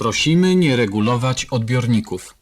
Prosimy nie regulować odbiorników.